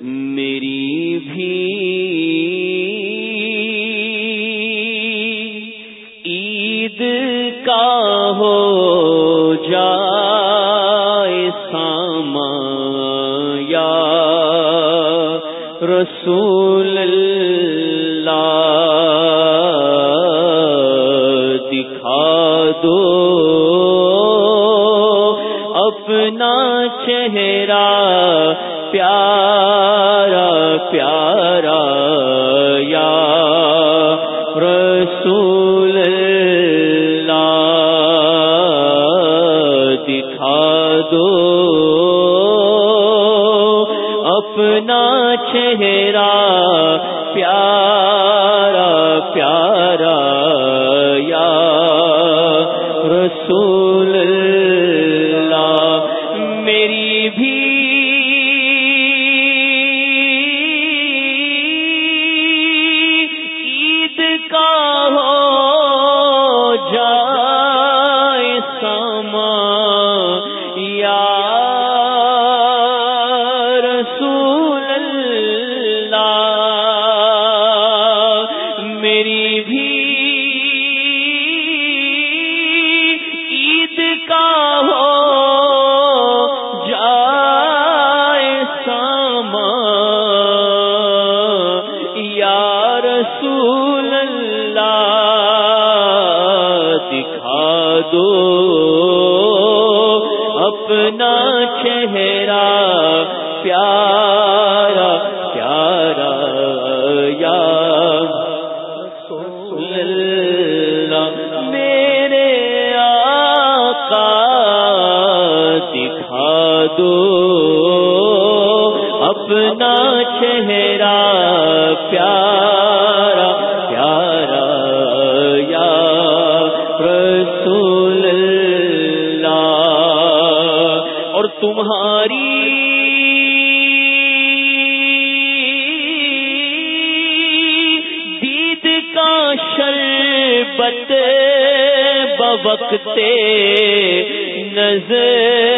میری بھی عید کا ہو جائے ساما یا رسول اللہ دکھا دو۔ اپنا چہرہ پیارا پیارا یا رسول اللہ دکھا دو اپنا چہرہ پیارا پیارا یا رسول اللہ میری بھی یا رسول اللہ، میری بھی عید کا ہو، جائے سما یا رسول اللہ، دکھا دو۔ اپنا چہرہ پیارا پیارا یا اللہ میرے آقا دکھا دو۔ اپنا چہرہ پیارا تمہاری دید کا شربت بوقت نظر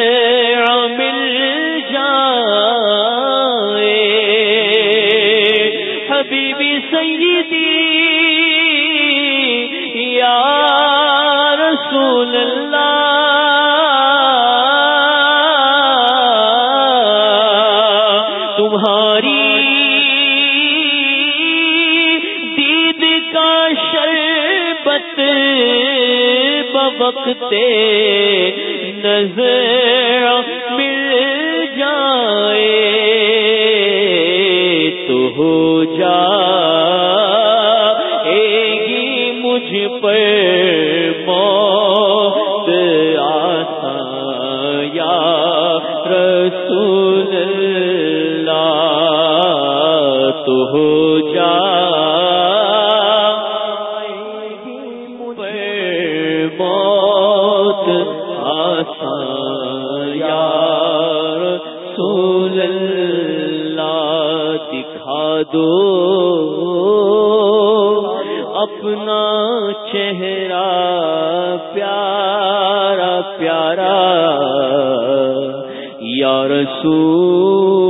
تمہاری دید کا شربت بوقت نظر مل جائے تو ہو جا گی مجھ پر موت رسول اللہ تو ہو جا۔ موت آسان یا رسول اللہ دکھا دو۔ اپنا چہرہ پیارا پیارا یا سو